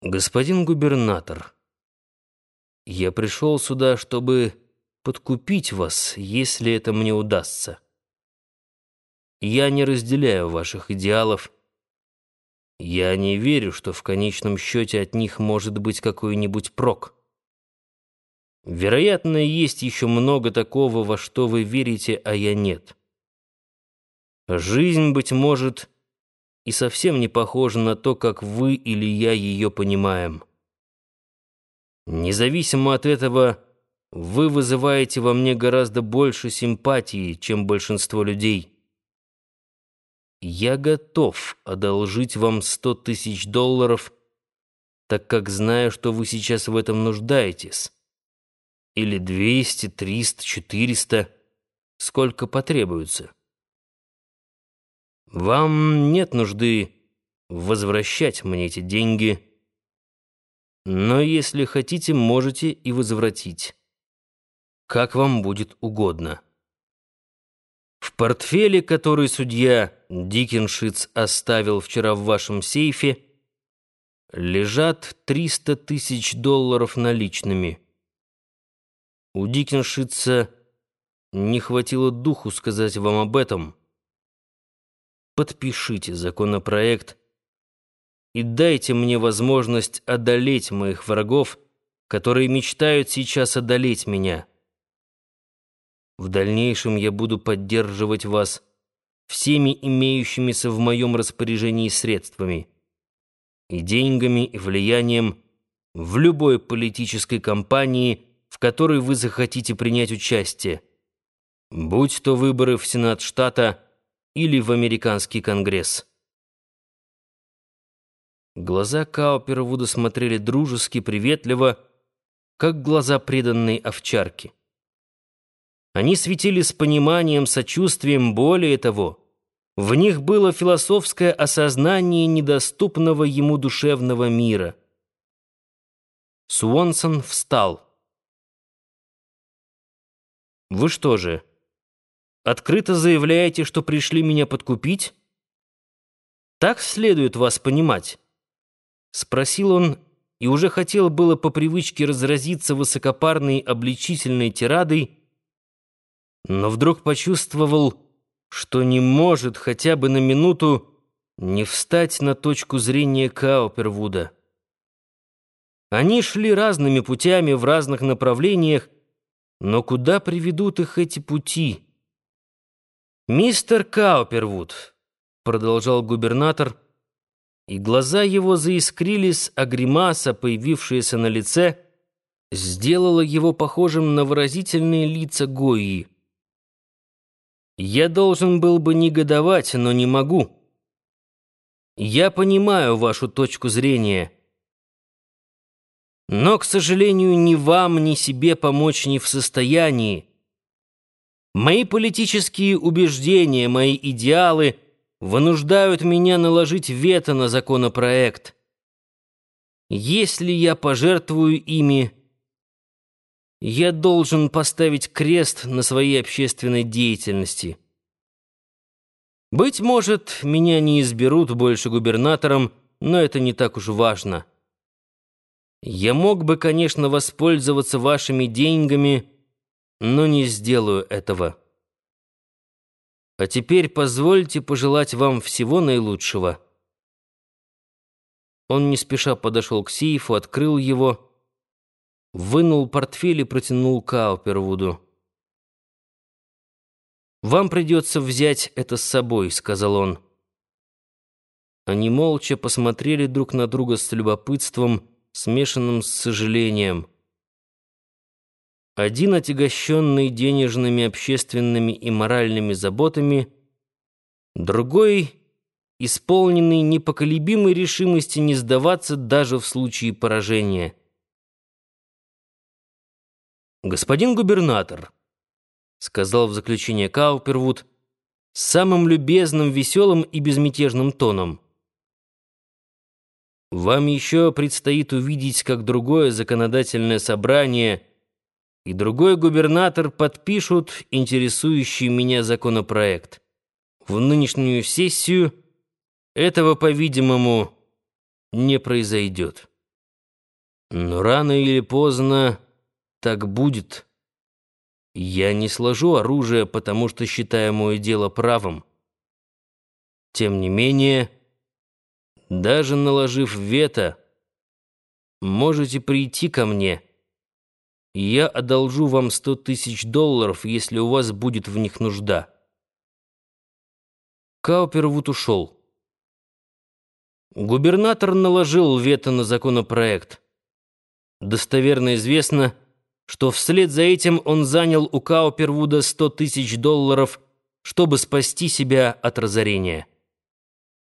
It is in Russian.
Господин губернатор, я пришел сюда, чтобы подкупить вас, если это мне удастся. Я не разделяю ваших идеалов. Я не верю, что в конечном счете от них может быть какой-нибудь прок. Вероятно, есть еще много такого, во что вы верите, а я нет. Жизнь, быть может, и совсем не похожа на то, как вы или я ее понимаем. Независимо от этого, вы вызываете во мне гораздо больше симпатии, чем большинство людей. Я готов одолжить вам сто тысяч долларов, так как знаю, что вы сейчас в этом нуждаетесь. Или двести, триста, четыреста, сколько потребуется. Вам нет нужды возвращать мне эти деньги, но если хотите, можете и возвратить. Как вам будет угодно. В портфеле, который судья Дикеншиц оставил вчера в вашем сейфе, лежат 300 тысяч долларов наличными. У Дикеншица не хватило духу сказать вам об этом — подпишите законопроект и дайте мне возможность одолеть моих врагов, которые мечтают сейчас одолеть меня. В дальнейшем я буду поддерживать вас всеми имеющимися в моем распоряжении средствами, и деньгами, и влиянием в любой политической кампании, в которой вы захотите принять участие, будь то выборы в Сенат штата или в американский конгресс. Глаза Каупервуда смотрели дружески, приветливо, как глаза преданной овчарки. Они светили с пониманием, сочувствием, более того, в них было философское осознание недоступного ему душевного мира. Суонсон встал. «Вы что же?» Открыто заявляете, что пришли меня подкупить? Так следует вас понимать?» Спросил он и уже хотел было по привычке разразиться высокопарной обличительной тирадой, но вдруг почувствовал, что не может хотя бы на минуту не встать на точку зрения Каупервуда. Они шли разными путями в разных направлениях, но куда приведут их эти пути? «Мистер Каупервуд», — продолжал губернатор, и глаза его заискрились, а гримаса, появившаяся на лице, сделала его похожим на выразительные лица Гои. «Я должен был бы негодовать, но не могу. Я понимаю вашу точку зрения». Но, к сожалению, ни вам, ни себе помочь не в состоянии. Мои политические убеждения, мои идеалы вынуждают меня наложить вето на законопроект. Если я пожертвую ими, я должен поставить крест на своей общественной деятельности. Быть может, меня не изберут больше губернатором, но это не так уж важно. Я мог бы, конечно, воспользоваться вашими деньгами, но не сделаю этого. А теперь позвольте пожелать вам всего наилучшего». Он не спеша подошел к сейфу, открыл его, вынул портфель и протянул Каупервуду. «Вам придется взять это с собой», — сказал он. Они молча посмотрели друг на друга с любопытством, смешанным с сожалением. Один отягощенный денежными, общественными и моральными заботами, другой — исполненный непоколебимой решимости не сдаваться даже в случае поражения. «Господин губернатор», — сказал в заключение Каупервуд, самым любезным, веселым и безмятежным тоном. «Вам еще предстоит увидеть, как другое законодательное собрание — и другой губернатор подпишут интересующий меня законопроект. В нынешнюю сессию этого, по-видимому, не произойдет. Но рано или поздно так будет. Я не сложу оружие, потому что считаю мое дело правым. Тем не менее, даже наложив вето, можете прийти ко мне, я одолжу вам сто тысяч долларов, если у вас будет в них нужда. Каупервуд ушел. Губернатор наложил вето на законопроект. Достоверно известно, что вслед за этим он занял у Каупервуда сто тысяч долларов, чтобы спасти себя от разорения.